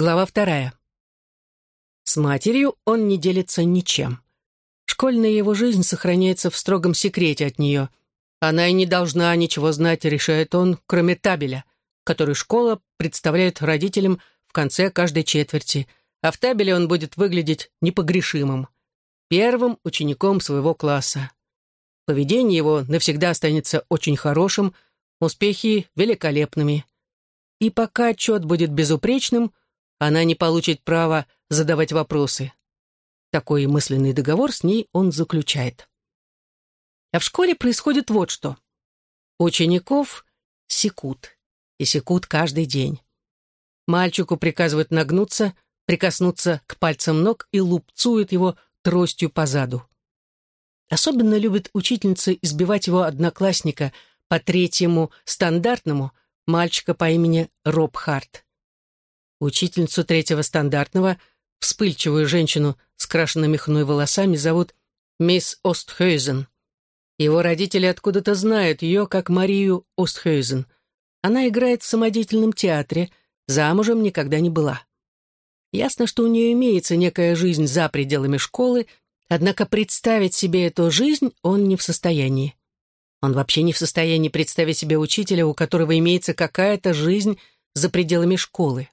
Глава вторая. С матерью он не делится ничем. Школьная его жизнь сохраняется в строгом секрете от нее. Она и не должна ничего знать, решает он, кроме табеля, который школа представляет родителям в конце каждой четверти, а в табеле он будет выглядеть непогрешимым, первым учеником своего класса. Поведение его навсегда останется очень хорошим, успехи великолепными. И пока отчет будет безупречным, она не получит права задавать вопросы. Такой мысленный договор с ней он заключает. А в школе происходит вот что. Учеников секут, и секут каждый день. Мальчику приказывают нагнуться, прикоснуться к пальцам ног и лупцуют его тростью по заду. Особенно любит учительница избивать его одноклассника по третьему стандартному, мальчика по имени Роб Харт. Учительницу третьего стандартного, вспыльчивую женщину с крашенными хной волосами, зовут мисс Остхейзен. Его родители откуда-то знают ее как Марию Остхейзен. Она играет в самодеятельном театре, замужем никогда не была. Ясно, что у нее имеется некая жизнь за пределами школы, Однако представить себе эту жизнь он не в состоянии. Он вообще не в состоянии представить себе учителя, у которого имеется какая-то жизнь за пределами школы.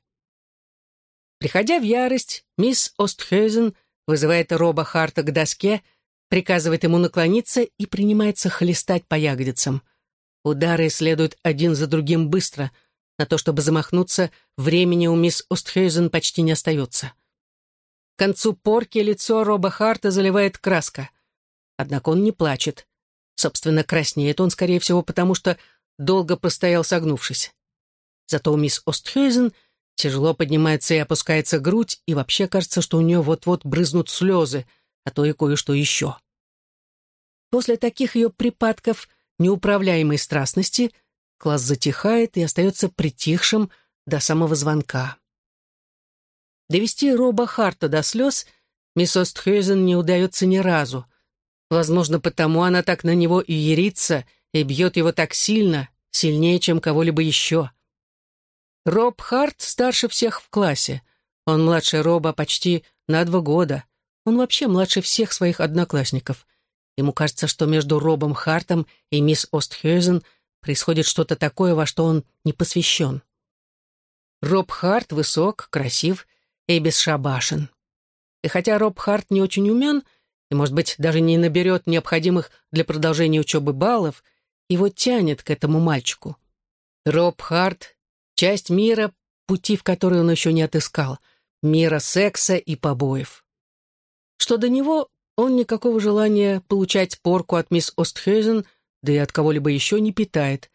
Приходя в ярость, мисс Остхейзен вызывает Роба Харта к доске, приказывает ему наклониться и принимается хлестать по ягодицам. Удары следуют один за другим быстро. На то, чтобы замахнуться, времени у мисс Остхейзен почти не остается. К концу порки лицо Роба Харта заливает краска. Однако он не плачет. Собственно, краснеет он, скорее всего, потому что долго простоял согнувшись. Зато у мисс Остхейзен тяжело поднимается и опускается грудь, и вообще кажется, что у нее вот-вот брызнут слезы, а то и кое-что еще. После таких ее припадков неуправляемой страстности класс затихает и остается притихшим до самого звонка. Довести Роба Харта до слез мисс Остхейзен не удается ни разу. Возможно, потому она так на него и ерится, и бьет его так сильно, сильнее, чем кого-либо еще. Роб Харт старше всех в классе. Он младше Роба почти на два года. Он вообще младше всех своих одноклассников. Ему кажется, что между Робом Хартом и мисс Остхейзен происходит что-то такое, во что он не посвящен. Роб Харт высок, красив и бесшабашен. И хотя Роб Харт не очень умен и, может быть, даже не наберет необходимых для продолжения учебы баллов, его тянет к этому мальчику. Роб Харт — часть мира, пути в который он еще не отыскал, мира секса и побоев. Что до него, он никакого желания получать порку от мисс Остхейзен, да и от кого-либо еще не питает.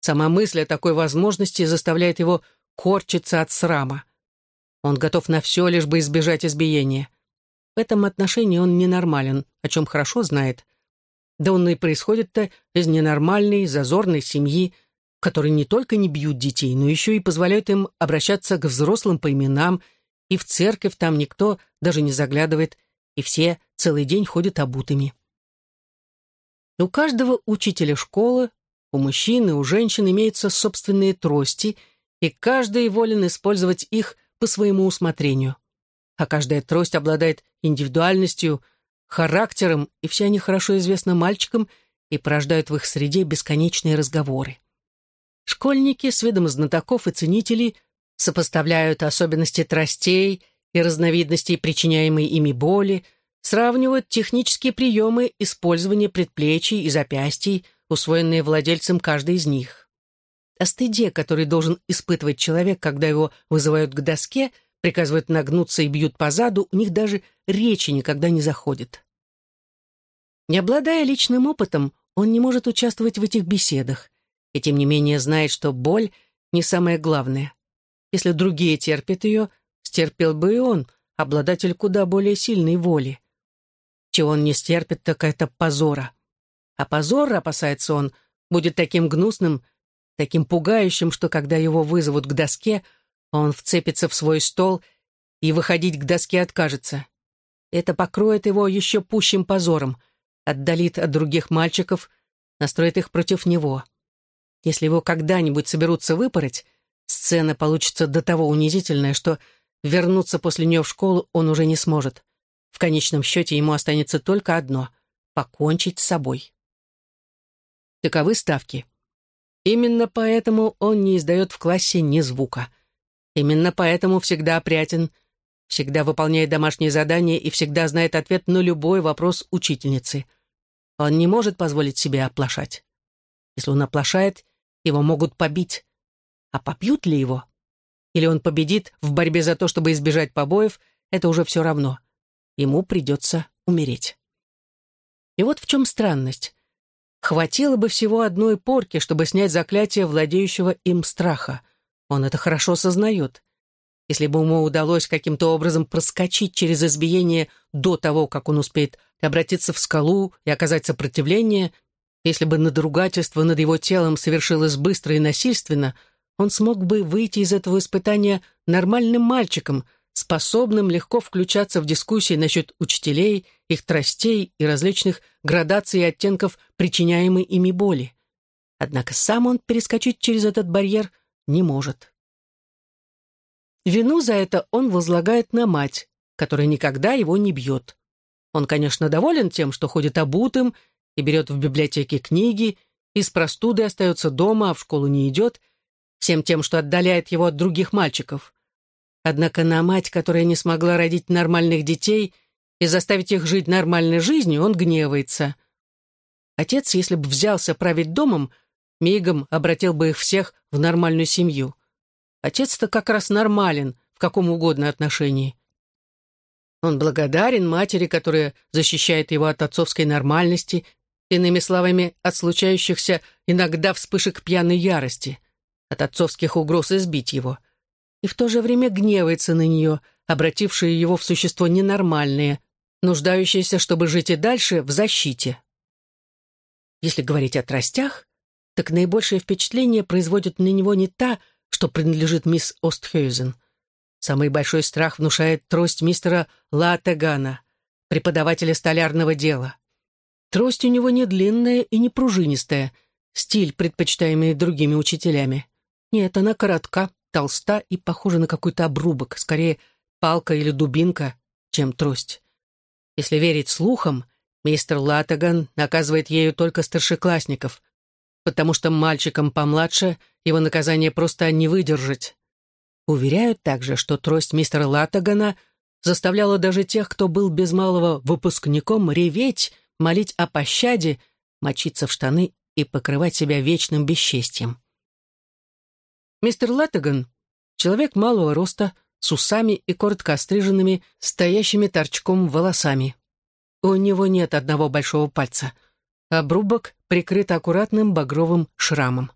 Сама мысль о такой возможности заставляет его корчиться от срама. Он готов на все, лишь бы избежать избиения. В этом отношении он ненормален, о чем хорошо знает. Да он и происходит-то из ненормальной, зазорной семьи, в которой не только не бьют детей, но еще и позволяют им обращаться к взрослым по именам, и в церковь там никто даже не заглядывает, и все целый день ходят обутыми. У каждого учителя школы, у мужчин и у женщин имеются собственные трости, и каждый волен использовать их по своему усмотрению. А каждая трость обладает индивидуальностью, характером, и все они хорошо известны мальчикам и порождают в их среде бесконечные разговоры. Школьники с видом знатоков и ценителей сопоставляют особенности тростей и разновидностей причиняемой ими боли, сравнивают технические приемы использования предплечий и запястий, усвоенные владельцем каждой из них о стыде, который должен испытывать человек, когда его вызывают к доске, приказывают нагнуться и бьют по заду, у них даже речи никогда не заходит. Не обладая личным опытом, он не может участвовать в этих беседах, и тем не менее знает, что боль не самое главное. Если другие терпят ее, стерпел бы и он, обладатель куда более сильной воли. Чего он не стерпит, так это позора. А позор, опасается он, будет таким гнусным, таким пугающим, что когда его вызовут к доске, он вцепится в свой стол и выходить к доске откажется. Это покроет его еще пущим позором, отдалит от других мальчиков, настроит их против него. Если его когда-нибудь соберутся выпороть, сцена получится до того унизительная, что вернуться после нее в школу он уже не сможет. В конечном счете ему останется только одно — покончить с собой. Таковы ставки. Именно поэтому он не издает в классе ни звука. Именно поэтому всегда опрятен, всегда выполняет домашние задания и всегда знает ответ на любой вопрос учительницы. Он не может позволить себе оплошать. Если он оплошает, его могут побить. А побьют ли его? Или он победит в борьбе за то, чтобы избежать побоев, это уже все равно. Ему придется умереть. И вот в чем странность. Хватило бы всего одной порки, чтобы снять заклятие владеющего им страха. Он это хорошо сознает. Если бы ему удалось каким-то образом проскочить через избиение до того, как он успеет обратиться в скалу и оказать сопротивление, если бы надругательство над его телом совершилось быстро и насильственно, он смог бы выйти из этого испытания нормальным мальчиком, способным легко включаться в дискуссии насчет учителей, их тростей и различных градаций и оттенков причиняемой ими боли. Однако сам он перескочить через этот барьер не может. Вину за это он возлагает на мать, которая никогда его не бьет. Он, конечно, доволен тем, что ходит обутым и берет в библиотеке книги, и с простуды остается дома, а в школу не идет, всем тем, что отдаляет его от других мальчиков. Однако на мать, которая не смогла родить нормальных детей и заставить их жить нормальной жизнью, он гневается. Отец, если бы взялся править домом, мигом обратил бы их всех в нормальную семью. Отец-то как раз нормален в каком угодно отношении. Он благодарен матери, которая защищает его от отцовской нормальности, иными словами, от случающихся иногда вспышек пьяной ярости, от отцовских угроз избить его, и в то же время гневается на нее, обратившее его в существо ненормальное, нуждающееся, чтобы жить и дальше, в защите. Если говорить о тростях, так наибольшее впечатление производит на него не та, что принадлежит мисс Остхёйзен. Самый большой страх внушает трость мистера Латегана, преподавателя столярного дела. Трость у него не длинная и не пружинистая, стиль, предпочитаемый другими учителями. Нет, она коротка, толста и похожа на какой-то обрубок, скорее палка или дубинка, чем трость. Если верить слухам, мистер Латаган наказывает ею только старшеклассников, потому что мальчикам помладше его наказание просто не выдержать. Уверяют также, что трость мистера Латтагана заставляла даже тех, кто был без малого выпускником, реветь, молить о пощаде, мочиться в штаны и покрывать себя вечным бесчестьем. Мистер Латтаган — человек малого роста, с усами и коротко остриженными, стоящими торчком волосами. У него нет одного большого пальца — Обрубок прикрыт аккуратным багровым шрамом.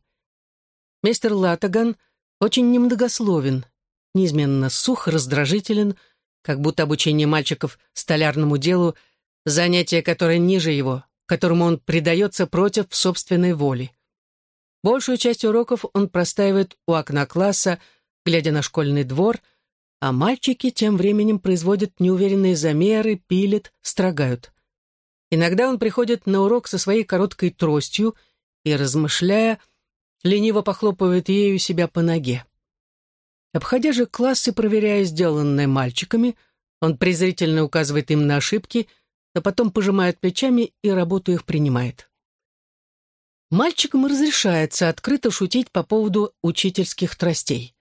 Мистер Латаган очень немногословен, неизменно сух, раздражителен, как будто обучение мальчиков столярному делу — занятие, которое ниже его, которому он предается против собственной воли. Большую часть уроков он простаивает у окна класса, глядя на школьный двор, а мальчики тем временем производят неуверенные замеры, пилят, строгают. Иногда он приходит на урок со своей короткой тростью и, размышляя, лениво похлопывает ею себя по ноге. Обходя же классы, проверяя сделанное мальчиками, он презрительно указывает им на ошибки, а потом пожимает плечами и работу их принимает. Мальчикам разрешается открыто шутить по поводу учительских тростей.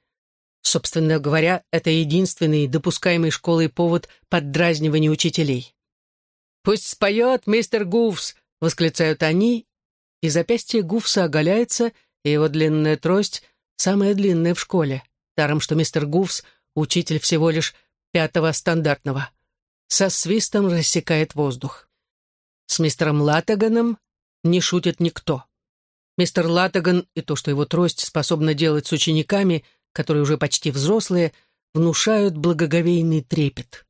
Собственно говоря, это единственный допускаемый школой повод поддразнивания учителей. «Пусть споет мистер Гуфс!» — восклицают они, и запястье Гуфса оголяется, и его длинная трость самая длинная в школе, даром что мистер Гуфс — учитель всего лишь пятого стандартного. Со свистом рассекает воздух. С мистером Латтаганом не шутит никто. Мистер Латтаган и то, что его трость способна делать с учениками, которые уже почти взрослые, внушают благоговейный трепет.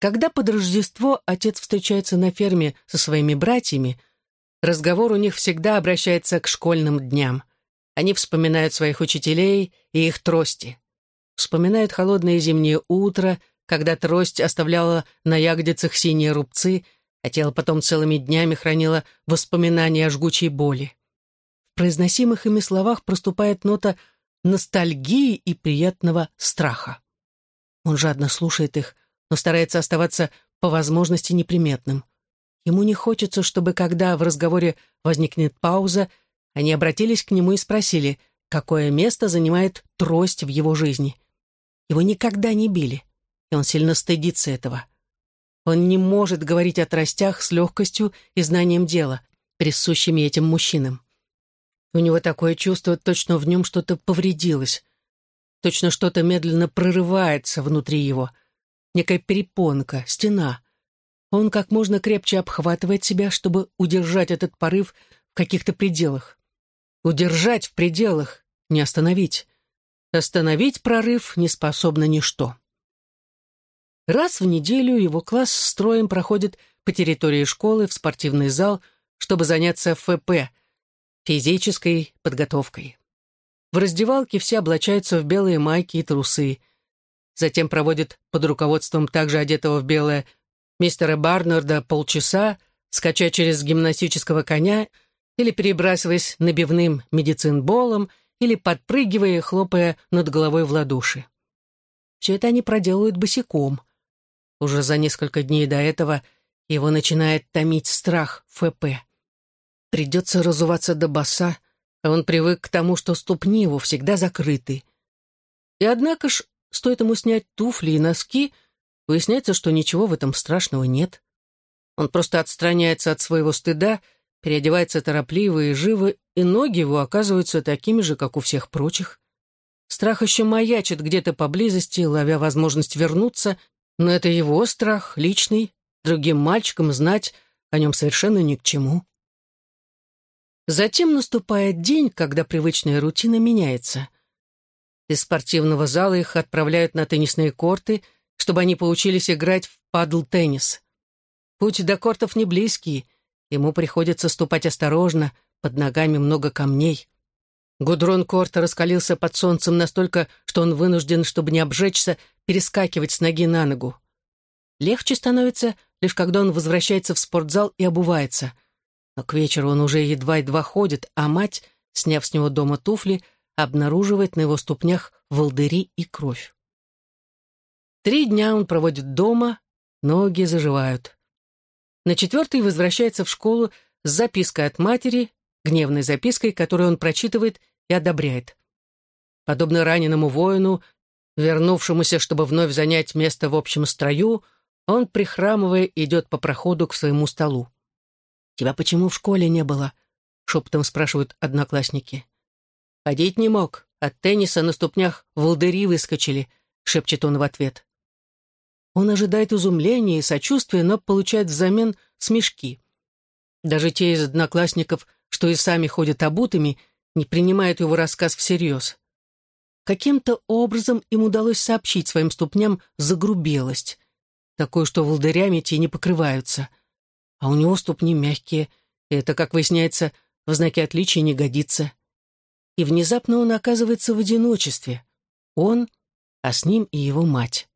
Когда под Рождество отец встречается на ферме со своими братьями, разговор у них всегда обращается к школьным дням. Они вспоминают своих учителей и их трости. Вспоминают холодное зимнее утро, когда трость оставляла на ягодицах синие рубцы, а тело потом целыми днями хранило воспоминания о жгучей боли. В произносимых ими словах проступает нота ностальгии и приятного страха. Он жадно слушает их, но старается оставаться по возможности неприметным. Ему не хочется, чтобы, когда в разговоре возникнет пауза, они обратились к нему и спросили, какое место занимает трость в его жизни. Его никогда не били, и он сильно стыдится этого. Он не может говорить о тростях с легкостью и знанием дела, присущими этим мужчинам. У него такое чувство, точно в нем что-то повредилось. Точно что-то медленно прорывается внутри его. Некая перепонка, стена. Он как можно крепче обхватывает себя, чтобы удержать этот порыв в каких-то пределах. Удержать в пределах, не остановить. Остановить прорыв не способно ничто. Раз в неделю его класс строем проходит по территории школы в спортивный зал, чтобы заняться ФП, физической подготовкой. В раздевалке все облачаются в белые майки и трусы. Затем проводят под руководством также одетого в белое мистера Барнарда полчаса, скача через гимнастического коня или перебрасываясь набивным медицинболом, или подпрыгивая и хлопая над головой в ладоши. Все это они проделают босиком. Уже за несколько дней до этого его начинает томить страх ФП. Придется разуваться до боса, а он привык к тому, что ступни его всегда закрыты. И однако ж, стоит ему снять туфли и носки, выясняется, что ничего в этом страшного нет. Он просто отстраняется от своего стыда, переодевается торопливо и живо, и ноги его оказываются такими же, как у всех прочих. Страх еще маячит где-то поблизости, ловя возможность вернуться, но это его страх, личный, другим мальчикам знать о нем совершенно ни к чему. Затем наступает день, когда привычная рутина меняется. Из спортивного зала их отправляют на теннисные корты, чтобы они поучились играть в падл-теннис. Путь до кортов не близкий, ему приходится ступать осторожно, под ногами много камней. Гудрон Корта раскалился под солнцем настолько, что он вынужден, чтобы не обжечься, перескакивать с ноги на ногу. Легче становится, лишь когда он возвращается в спортзал и обувается — но к вечеру он уже едва-едва ходит, а мать, сняв с него дома туфли, обнаруживает на его ступнях волдыри и кровь. Три дня он проводит дома, ноги заживают. На четвертый возвращается в школу с запиской от матери, гневной запиской, которую он прочитывает и одобряет. Подобно раненому воину, вернувшемуся, чтобы вновь занять место в общем строю, он, прихрамывая, идет по проходу к своему столу. «Тебя почему в школе не было?» — шепотом спрашивают одноклассники. «Ходить не мог. От тенниса на ступнях волдыри выскочили», — шепчет он в ответ. Он ожидает изумления и сочувствия, но получает взамен смешки. Даже те из одноклассников, что и сами ходят обутыми, не принимают его рассказ всерьез. Каким-то образом им удалось сообщить своим ступням загрубелость, такое, что волдырями те не покрываются а у него ступни мягкие, и это, как выясняется, в знаке отличия не годится. И внезапно он оказывается в одиночестве. Он, а с ним и его мать.